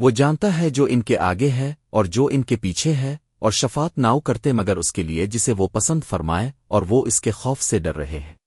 وہ جانتا ہے جو ان کے آگے ہے اور جو ان کے پیچھے ہے اور شفات ناؤ کرتے مگر اس کے لیے جسے وہ پسند فرمائے اور وہ اس کے خوف سے ڈر رہے ہیں۔